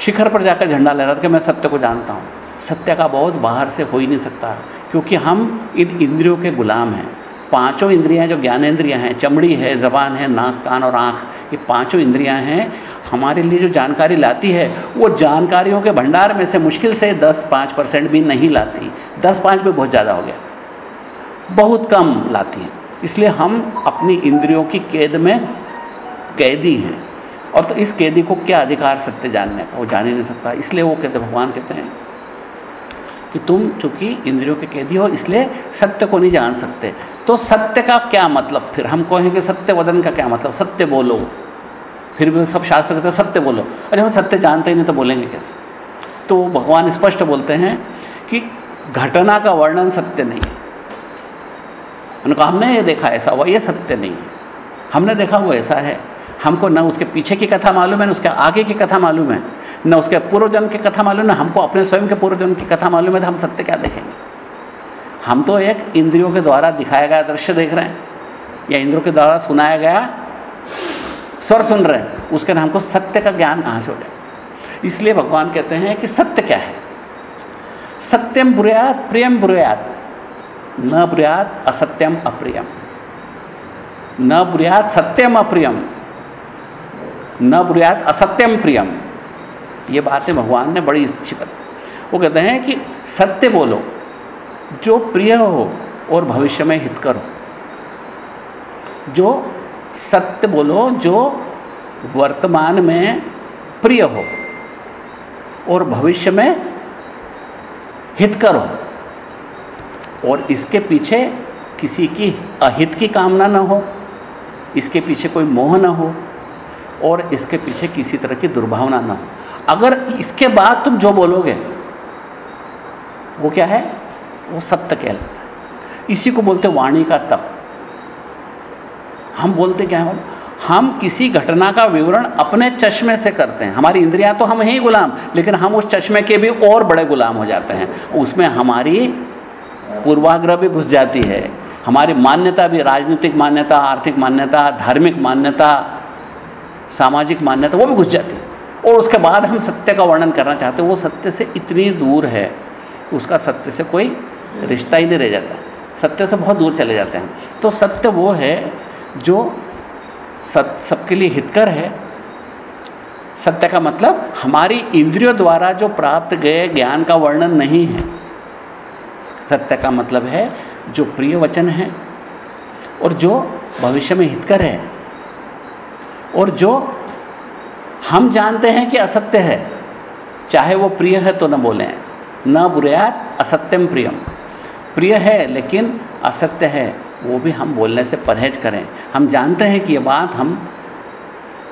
शिखर पर जाकर झंडा लहरा कि मैं सत्य को जानता हूँ। सत्य का बहुत बाहर से हो ही नहीं सकता, क्योंकि हम इन इंद्रियों के गुलाम हैं। पाँचों इंद्रियाँ जो ज्ञानेंद्रियाँ हैं, चमड़ी है, ज़बान है, नाक, कान और आँख, ये पाँचों इंद्रियाँ हैं। हमारे लिए जो जानकारी लाती है, वो जानकारियों के भंडार में से मुश्किल से दस पाँच परसेंट भी नहीं लाती। दस पाँच भी बहुत ज़्यादा हो गया। बहुत कम लाती हैं। इसलिए हम अपनी इंद्रियों की कैद में कैदी हैं। और तो इस कैदी को क्या अधिकार सत्य जानने का वो जान ही नहीं सकता। इसलिए वो कहते, भगवान कहते हैं कि तुम चूँकि इंद्रियों के कैदी हो, इसलिए सत्य को नहीं जान सकते। तो सत्य का क्या मतलब? फिर हम कहेंगे, सत्य वदन का क्या मतलब? सत्य बोलो। फिर भी सब शास्त्र कहते हैं, सत्य बोलो। अरे हम सत्य जानते ही नहीं तो बोलेंगे कैसे? तो भगवान स्पष्ट बोलते हैं कि घटना का वर्णन सत्य नहीं है। उन्होंने कहा, हमने ये देखा ऐसा हुआ, ये सत्य नहीं है। हमने देखा वो ऐसा है। हमको न उसके पीछे की कथा मालूम है, न उसके आगे की कथा मालूम है, न उसके पूर्वजन्म की कथा मालूम है हमको अपने स्वयं के पूर्वजन्म की कथा मालूम है तो हम सत्य क्या देखेंगे? हम तो एक इंद्रियों के द्वारा दिखाया गया दृश्य देख रहे हैं, या इंद्रियों के द्वारा सुनाया गया स्वर सुन रहे हैं, उसके नाम को सत्य का ज्ञान कहाँ से हो जाए? इसलिए भगवान कहते हैं कि सत्य क्या है? सत्यम बुरयात, प्रियम बुरयात। न बुरयात असत्यम अप्रियम। न बुरयात सत्यम अप्रियम। न बुरयात असत्यम प्रियम। ये बातें भगवान ने बड़ी अच्छी बताई। वो कहते हैं कि सत्य बोलो, जो प्रिय हो और भविष्य में हितकर हो। जो सत्य बोलो, जो वर्तमान में प्रिय हो और भविष्य में हितकर हो। और इसके पीछे किसी की अहित की कामना न हो, इसके पीछे कोई मोह न हो। और इसके पीछे किसी तरह की दुर्भावना न हो। अगर इसके बाद तुम जो बोलोगे, वो क्या है? वो सत्य कहलाता है। इसी को बोलते वाणी का तप। हम बोलते क्या है? हम किसी घटना का विवरण अपने चश्मे से करते हैं। हमारी इंद्रियाँ तो हम ही गुलाम, लेकिन हम उस चश्मे के भी और बड़े गुलाम हो जाते हैं। उसमें हमारी पूर्वाग्रह भी घुस जाती है। हमारी मान्यता भी, राजनीतिक मान्यता, आर्थिक मान्यता, धार्मिक मान्यता सामाजिक मान्यता, वो भी घुस जाती है। और उसके बाद हम सत्य का वर्णन करना चाहते हैं, वो सत्य से इतनी दूर है, उसका सत्य से कोई रिश्ता ही नहीं रह जाता। सत्य से बहुत दूर चले जाते हैं। तो सत्य वो है जो सत, सबके लिए हितकर है। सत्य का मतलब हमारी इंद्रियों द्वारा जो प्राप्त गए ज्ञान का वर्णन नहीं है। सत्य का मतलब है जो प्रिय वचन है और जो भविष्य में हितकर है। और जो हम जानते हैं कि असत्य है, चाहे वो प्रिय है तो न बोलें। न बुरयात असत्यम प्रियम प्रिय है लेकिन असत्य है, वो भी हम बोलने से परहेज करें। हम जानते हैं कि ये बात हम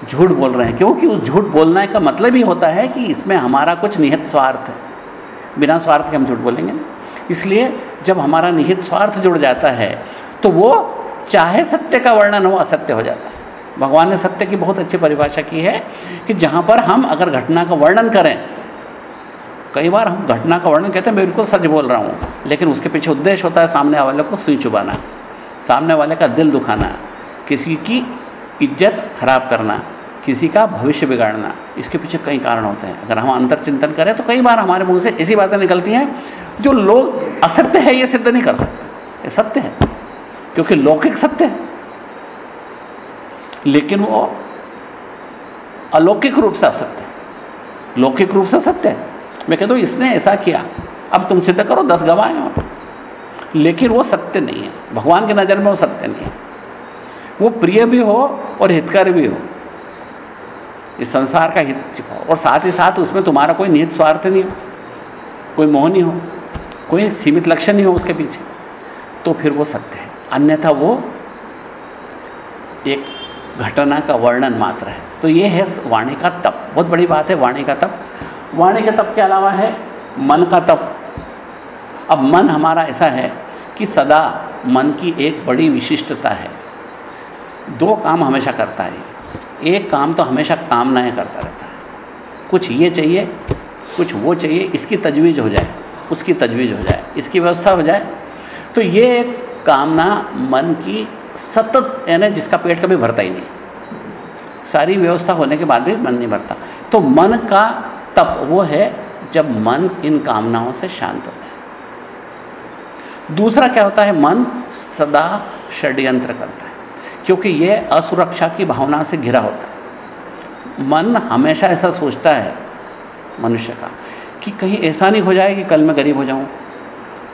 झूठ बोल रहे हैं, क्योंकि उस झूठ बोलने का मतलब ही होता है कि इसमें हमारा कुछ निहित स्वार्थ है। बिना स्वार्थ के हम झूठ बोलेंगे इसलिए जब हमारा निहित स्वार्थ जुड़ जाता है तो वो चाहे सत्य का वर्णन हो, असत्य हो जाता है। भगवान ने सत्य की बहुत अच्छी परिभाषा की है कि जहाँ पर हम अगर घटना का वर्णन करें, कई बार हम घटना का वर्णन कहते हैं, मैं बिल्कुल सच बोल रहा हूँ, लेकिन उसके पीछे उद्देश्य होता है सामने वाले को सुई चुबाना, सामने वाले का दिल दुखाना, किसी की इज़्ज़त खराब करना, किसी का भविष्य बिगाड़ना, इसके पीछे कई कारण होते हैं। अगर हम अंतर चिंतन करें तो कई बार हमारे मुँह से ऐसी बातें निकलती हैं, जो लोग असत्य है, ये सिद्ध नहीं कर सकते। ये सत्य है, क्योंकि लौकिक सत्य है। लेकिन वो अलौकिक रूप से असत्य है। लौकिक रूप से सत्य है। मैं कहता हूँ, इसने ऐसा किया, अब तुम सिद्ध करो, दस गवाह हैं वहाँ लेकिन वो सत्य नहीं है। भगवान की नज़र में वो सत्य नहीं है। वो प्रिय भी हो और हितकर भी हो। इस संसार का हित छिपाओ और साथ ही साथ उसमें तुम्हारा कोई निहित स्वार्थ नहीं हो। कोई मोह नहीं हो। कोई सीमित लक्ष्य नहीं हो उसके पीछे। तो फिर वो सत्य है। अन्यथा वो एक घटना का वर्णन मात्र है। तो ये है वाणी का तप। बहुत बड़ी बात है वाणी का तप। वाणी के तप के अलावा है मन का तप। अब मन हमारा ऐसा है कि सदा मन की एक बड़ी विशिष्टता है। दो काम हमेशा करता है। एक काम तो हमेशा कामनाएँ करता रहता है। कुछ ये चाहिए, कुछ वो चाहिए, इसकी तजवीज़ हो जाए, उसकी तजवीज़ हो जाए, इसकी व्यवस्था हो जाए। तो ये एक कामना मन की सतत यानी जिसका पेट कभी भरता ही नहीं। सारी व्यवस्था होने के बाद भी मन नहीं भरता। तो मन का तप वो है जब मन इन कामनाओं से शांत हो जाए। दूसरा क्या होता है? मन सदा षड्यंत्र करता है, क्योंकि ये असुरक्षा की भावना से घिरा होता है। मन हमेशा ऐसा सोचता है, मनुष्य का, कि कहीं ऐसा नहीं हो जाए कि कल मैं गरीब हो जाऊँ।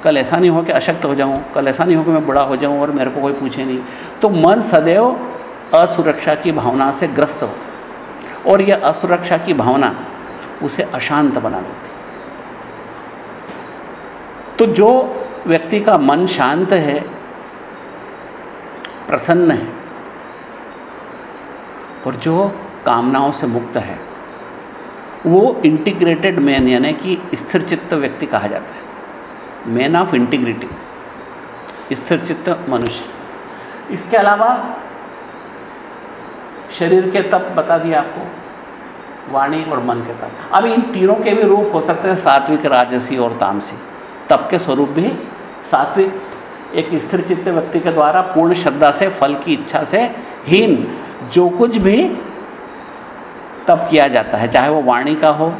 कल ऐसा नहीं हो कि अशक्त हो जाऊँ, कल ऐसा नहीं हो कि मैं बड़ा हो जाऊँ और मेरे को कोई पूछे नहीं। तो मन सदैव असुरक्षा की भावना से ग्रस्त होता और यह असुरक्षा की भावना उसे अशांत बना देती तो जो व्यक्ति का मन शांत है, प्रसन्न है, और जो कामनाओं से मुक्त है, वो इंटीग्रेटेड मैन यानी कि स्थिर चित्त व्यक्ति कहा जाता है। मैन ऑफ़ इंटीग्रिटी स्थिर चित्त मनुष्य इसके अलावा शरीर के तप बता दिया आपको वाणी और मन के तप अब इन तीनों के भी रूप हो सकते हैं सात्विक राजसी और तामसी तप के स्वरूप भी सात्विक एक स्थिर चित्त व्यक्ति के द्वारा पूर्ण श्रद्धा से फल की इच्छा से हीन जो कुछ भी तप किया जाता है चाहे वो वाणी का हो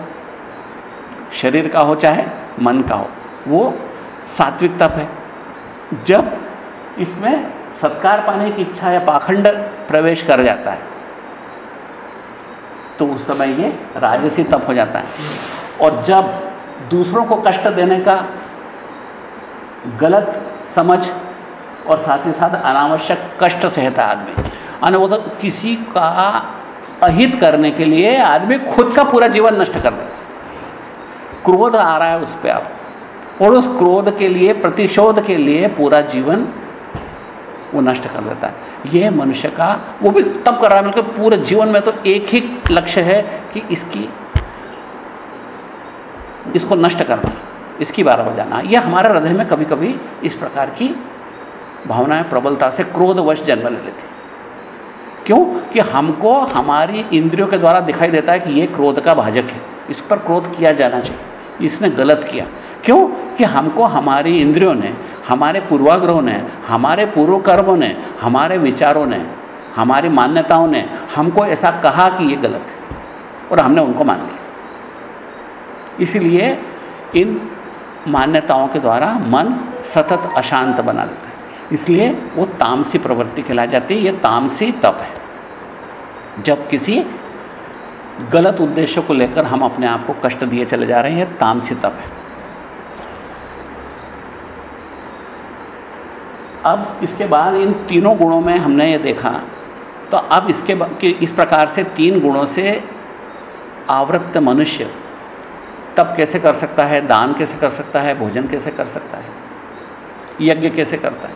शरीर का हो चाहे मन का हो वो सात्विक तप है जब इसमें सत्कार पाने की इच्छा या पाखंड प्रवेश कर जाता है तो उस समय ये राजसी तप हो जाता है। और जब दूसरों को कष्ट देने का गलत समझ और साथ ही साथ अनावश्यक कष्ट सहता आदमी अन वो तो किसी का अहित करने के लिए आदमी खुद का पूरा जीवन नष्ट कर देता क्रोध आ रहा है उस पर आप और उस क्रोध के लिए, प्रतिशोध के लिए पूरा जीवन वो नष्ट कर देता है। ये मनुष्य का, वो भी तब कर रहा है मतलब पूरे जीवन में तो एक ही लक्ष्य है कि इसकी, इसको नष्ट करना, इसकी बारह बजाना यह हमारे हृदय में कभी कभी इस प्रकार की भावनाएँ, प्रबलता से क्रोधवश जन्म ले लेती क्यों? कि हमको हमारी इंद्रियों के द्वारा दिखाई देता है कि ये क्रोध का भाजक है। इस पर क्रोध किया जाना चाहिए। इसने गलत किया। क्यों? कि हमको हमारी इंद्रियों ने, हमारे पूर्वाग्रहों ने, हमारे पूर्व कर्मों ने, हमारे विचारों ने, हमारी मान्यताओं ने हमको ऐसा कहा कि ये गलत है और हमने उनको मान लिया। इसलिए इन मान्यताओं के द्वारा मन सतत अशांत बना देता है। इसलिए वो तामसी प्रवृत्ति खिलाई जाती है, ये तामसी तप है। जब किसी गलत उद्देश्य को लेकर हम अपने आप को कष्ट दिए चले जा रहे हैं तामसी तप है। अब इसके बाद इन तीनों गुणों में हमने ये देखा तो अब इसके कि इस प्रकार से तीन गुणों से आवृत्त मनुष्य तप कैसे कर सकता है, दान कैसे कर सकता है, भोजन कैसे कर सकता है, यज्ञ कैसे करता है।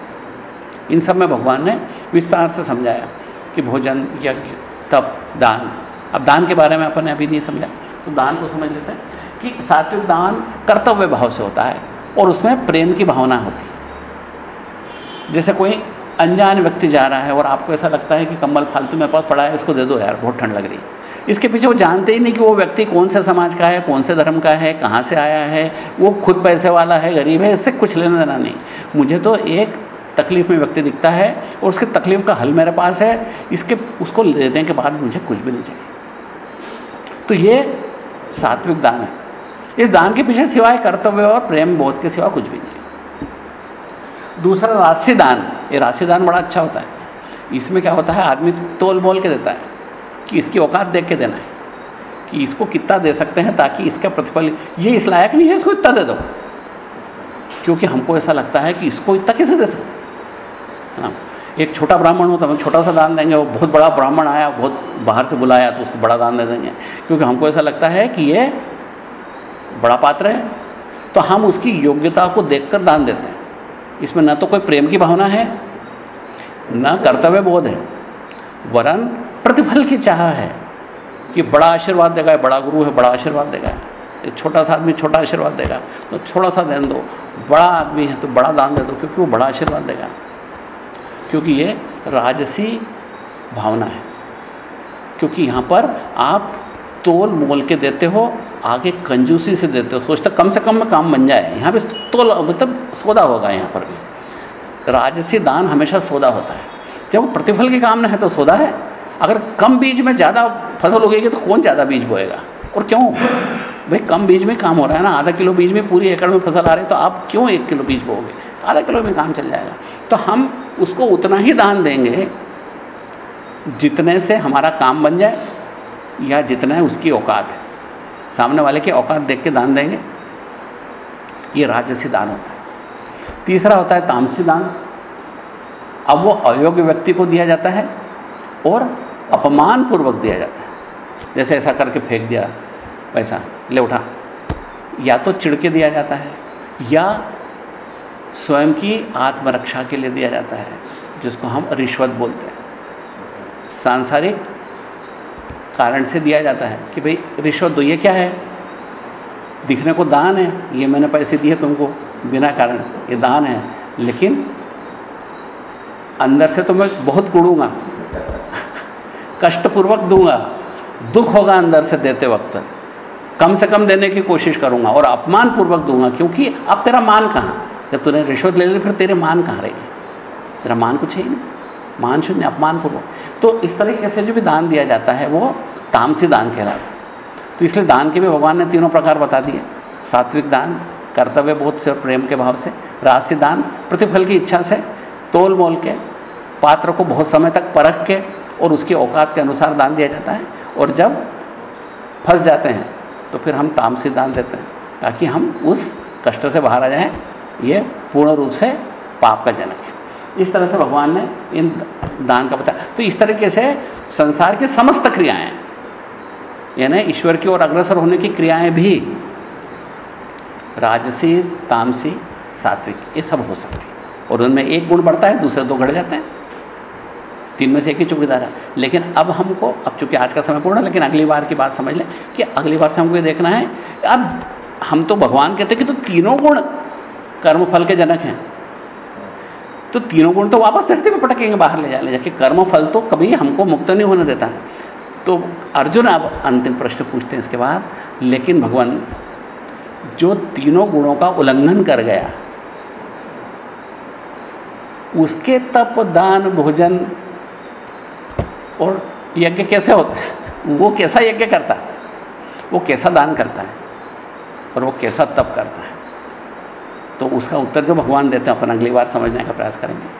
इन सब में भगवान ने विस्तार से समझाया कि भोजन, यज्ञ, तप, दान। अब दान के बारे में अपन ने अभी नहीं समझा तो दान को समझ लेते हैं कि सात्विक दान कर्तव्य भाव से होता है और उसमें प्रेम की भावना होती है। जैसे कोई अनजान व्यक्ति जा रहा है और आपको ऐसा लगता है कि कम्बल फालतू में पास पड़ा है, इसको दे दो यार, बहुत ठंड लग रही है। इसके पीछे वो जानते ही नहीं कि वो व्यक्ति कौन से समाज का है, कौन से धर्म का है, कहाँ से आया है, वो खुद पैसे वाला है, गरीब है, इससे कुछ लेना देना नहीं। मुझे तो एक तकलीफ़ में व्यक्ति दिखता है और उसके तकलीफ़ का हल मेरे पास है, इसके, उसको लेने के बाद मुझे कुछ भी नहीं चाहिए। तो ये सात्विक दान है। इस दान के पीछे सिवाय कर्तव्य और प्रेम बोध के सिवा कुछ भी नहीं दूसरा राशिदान, ये राशिदान बड़ा अच्छा होता है। इसमें क्या होता है, आदमी तोल मोल के देता है कि इसकी औकात देख के देना है, कि इसको कितना दे सकते हैं ताकि इसका प्रतिफल, ये इस लायक नहीं है, इसको इतना दे दो। क्योंकि हमको ऐसा लगता है कि इसको इतना कैसे दे सकते हाँ? एक छोटा ब्राह्मण हो तो हम छोटा सा दान देंगे वो बहुत बड़ा ब्राह्मण आया, बहुत बाहर से बुलाया तो उसको बड़ा दान दे देंगे। क्योंकि हमको ऐसा लगता है कि ये बड़ा पात्र है तो हम उसकी योग्यता को देखकर दान देते हैं। इसमें न तो कोई प्रेम की भावना है, न कर्तव्य बोध है, वरन प्रतिफल की चाह है कि बड़ा आशीर्वाद देगा, बड़ा गुरु है, बड़ा आशीर्वाद देगा। एक छोटा सा आदमी छोटा आशीर्वाद देगा तो थोड़ा सा देन दो, बड़ा आदमी है तो बड़ा दान दे दो, क्योंकि वो बड़ा आशीर्वाद देगा। क्योंकि ये राजसी भावना है। क्योंकि यहाँ पर आप तोल मोल के देते हो, आगे कंजूसी से देते हो, सोचते कम से कम में काम बन जाए। यहाँ पे तोल मतलब सौदा होगा यहाँ पर भी। राजसी दान हमेशा सौदा होता है। जब प्रतिफल के काम है तो सौदा है। अगर कम बीज में ज़्यादा फ़सल उगेगी तो कौन ज़्यादा बीज बोएगा? और क्यों? भाई कम बीज में काम हो रहा है ना। आधा किलो बीज में पूरी एकड़ में फ़सल आ रही है तो आप क्यों एक किलो बीज बोगे आधा किलो में काम चल जाएगा। तो हम उसको उतना ही दान देंगे जितने से हमारा काम बन जाए या जितना है उसकी औकात है। सामने वाले की औकात देख के दान देंगे। ये राजसी दान होता है। तीसरा होता है तामसी दान। अब वो अयोग्य व्यक्ति को दिया जाता है और अपमान पूर्वक दिया जाता है। जैसे ऐसा करके फेंक दिया पैसा, ले उठा। या तो चिड़के दिया जाता है, या स्वयं की आत्मरक्षा के लिए दिया जाता है, जिसको हम रिश्वत बोलते हैं। सांसारिक कारण से दिया जाता है कि भाई, रिश्वत दो ये क्या है? दिखने को दान है, ये मैंने पैसे दिए तुमको। बिना कारण, ये दान है। लेकिन अंदर से तो मैं बहुत कुड़ूँगा, कष्टपूर्वक दूँगा, दुख होगा अंदर से देते वक्त। कम से कम देने की कोशिश करूँगा और अपमान पूर्वक दूँगा, क्योंकि अब तेरा मान कहाँ? जब तूने रिश्वत ले ली, फिर तेरे मान कहाँ रहेगी तेरा मान कुछ है ही नहीं। मान शून्य अपमान पूर्वक तो इस तरीके से जो भी दान दिया जाता है, वो तामसी दान कहलाता है। तो इसलिए दान के भी भगवान ने तीनों प्रकार बता दिए। सात्विक दान कर्तव्य बोध से और प्रेम के भाव से राशि दान प्रतिफल की इच्छा से तोल मोल के, पात्र को बहुत समय तक परख के और उसकी औकात के अनुसार दान दिया जाता है। और जब फंस जाते हैं तो फिर हम तामसी दान देते हैं, ताकि हम उस कष्ट से बाहर आ जाएँ। ये पूर्ण रूप से पाप का जनक है। इस तरह से भगवान ने इन दान का बताया। तो इस तरीके से संसार की समस्त क्रियाएँ, यानी ईश्वर की ओर अग्रसर होने की क्रियाएँ भी राजसी, तामसी, सात्विक, ये सब हो सकती और उनमें एक गुण बढ़ता है, दूसरे दो घट जाते हैं। तीन में से एक ही चौकीदार है। लेकिन अब हमको, अब चूँकि आज का समय पूर्ण है, लेकिन अगली बार की बात समझ लें कि अगली बार से हमको ये देखना है, अब हम तो भगवान कहते हैं कि तो तीनों गुण कर्म फल के जनक हैं। तो तीनों गुण तो वापस धरती में पटकेंगे, बाहर ले जा, ले जाके कर्म फल तो कभी हमको मुक्त नहीं होने देता। तो अर्जुन अब अंतिम प्रश्न पूछते हैं इसके बाद, लेकिन भगवान जो तीनों गुणों का उल्लंघन कर गया, उसके तप, दान, भोजन और यज्ञ कैसे होता है? वो कैसा यज्ञ करता है? वो कैसा दान करता है? और वो कैसा तप करता है? तो उसका उत्तर जो भगवान देते हैं, अपन अगली बार समझने का प्रयास करेंगे।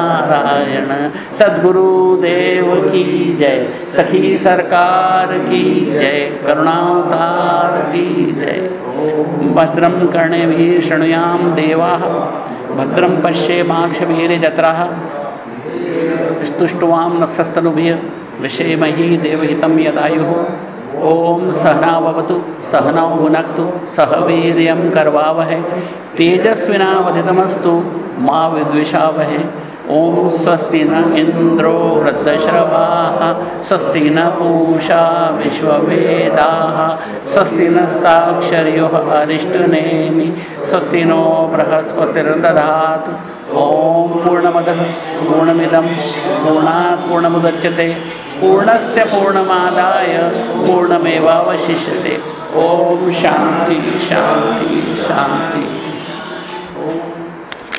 नारायण। सदगुरु देव की जय। सखी सरकार की जय। करुणावतार की जय। भद्रम कर्णे भी शृणुयाम देवा। भद्रम पश्ये माक्षभीरजत्रा स्तुष्टवाम नत्सस्तनुभिः विषेमहि देवहितं यदायुः। ओम सहनावतु, सहनौ भुनक्तु सह वीर्यं करवावहै। तेजस्विनावधितमस्तु, मा विद्विषावहै। ओम स्वस्ति न इंद्रो वृद्धश्रवाः स्वस्ति न पूषा विश्ववेदाः स्वस्ति नस्ताक्षर्योः अरिष्टनेमि, स्वस्ति नो बृहस्पतिर्दधातु। ॐ पूर्णमदः, पूर्णमिदं पूर्णात् पूर्णमुदच्यते पूर्णस्य पूर्णमादाय, पूर्णमेवावशिष्यते। ओम शांति शांति शांति